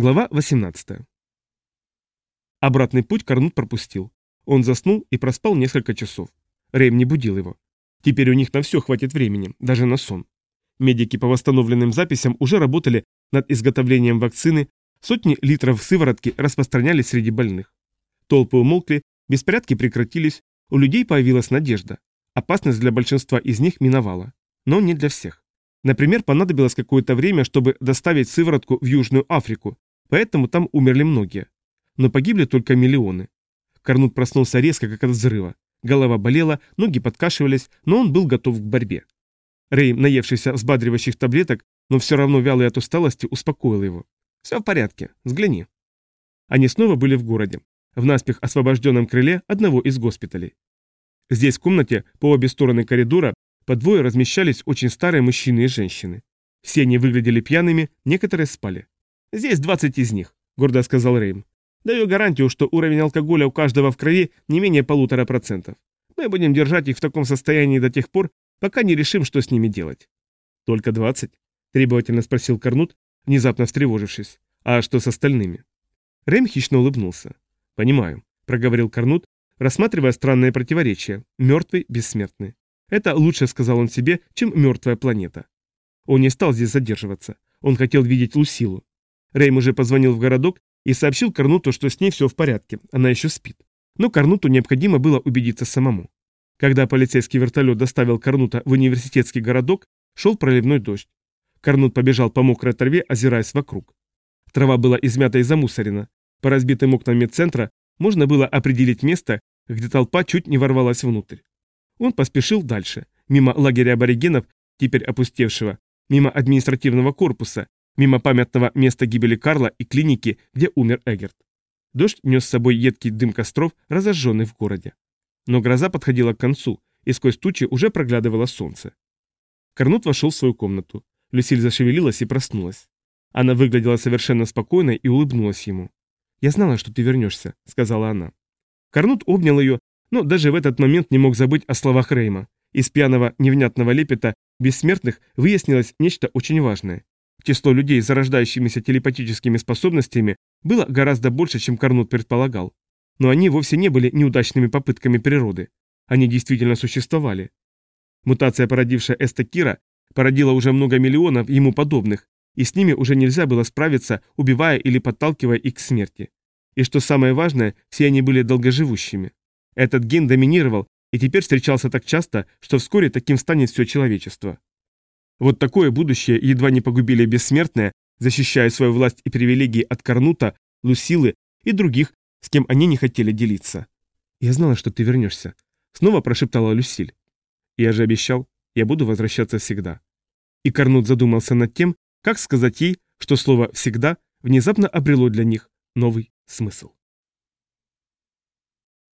Глава 18. Обратный путь Карнут пропустил. Он заснул и проспал несколько часов. Рэйм не будил его. Теперь у них на все хватит времени, даже на сон. Медики по восстановленным записям уже работали над изготовлением вакцины, сотни литров сыворотки распространялись среди больных. Толпы умолкли, беспорядки прекратились, у людей появилась надежда. Опасность для большинства из них миновала. Но не для всех. Например, понадобилось какое-то время, чтобы доставить сыворотку в Южную Африку, поэтому там умерли многие. Но погибли только миллионы. Корнут проснулся резко, как от взрыва. Голова болела, ноги подкашивались, но он был готов к борьбе. Рэй, наевшийся взбадривающих таблеток, но все равно вялый от усталости, успокоил его. «Все в порядке, взгляни». Они снова были в городе, в наспех освобожденном крыле одного из госпиталей. Здесь в комнате по обе стороны коридора по двое размещались очень старые мужчины и женщины. Все они выглядели пьяными, некоторые спали. «Здесь 20 из них», — гордо сказал Рейм. «Даю гарантию, что уровень алкоголя у каждого в крови не менее полутора процентов. Мы будем держать их в таком состоянии до тех пор, пока не решим, что с ними делать». «Только 20?» — требовательно спросил Корнут, внезапно встревожившись. «А что с остальными?» Рэм хищно улыбнулся. «Понимаю», — проговорил Корнут, рассматривая странное противоречие. Мертвый, бессмертный. Это лучше, сказал он себе, чем мертвая планета. Он не стал здесь задерживаться. Он хотел видеть Лусилу. Рейм уже позвонил в городок и сообщил Карнуту, что с ней все в порядке, она еще спит. Но Карнуту необходимо было убедиться самому. Когда полицейский вертолет доставил Карнута в университетский городок, шел проливной дождь. Карнут побежал по мокрой траве, озираясь вокруг. Трава была измята и замусорена. По разбитым окнам медцентра можно было определить место, где толпа чуть не ворвалась внутрь. Он поспешил дальше, мимо лагеря аборигенов, теперь опустевшего, мимо административного корпуса, мимо памятного места гибели Карла и клиники, где умер Эггерт. Дождь нес с собой едкий дым костров, разожженный в городе. Но гроза подходила к концу, и сквозь тучи уже проглядывало солнце. Корнут вошел в свою комнату. Люсиль зашевелилась и проснулась. Она выглядела совершенно спокойной и улыбнулась ему. «Я знала, что ты вернешься», — сказала она. Корнут обнял ее но даже в этот момент не мог забыть о словах Рейма. Из пьяного невнятного лепета бессмертных выяснилось нечто очень важное. Число людей, зарождающимися телепатическими способностями, было гораздо больше, чем Карнут предполагал. Но они вовсе не были неудачными попытками природы. Они действительно существовали. Мутация, породившая Эстакира, породила уже много миллионов ему подобных, и с ними уже нельзя было справиться, убивая или подталкивая их к смерти. И что самое важное, все они были долгоживущими. Этот ген доминировал и теперь встречался так часто, что вскоре таким станет все человечество. Вот такое будущее едва не погубили бессмертные, защищая свою власть и привилегии от Карнута, Лусилы и других, с кем они не хотели делиться. «Я знала, что ты вернешься», — снова прошептала Люсиль. «Я же обещал, я буду возвращаться всегда». И Карнут задумался над тем, как сказать ей, что слово «всегда» внезапно обрело для них новый смысл.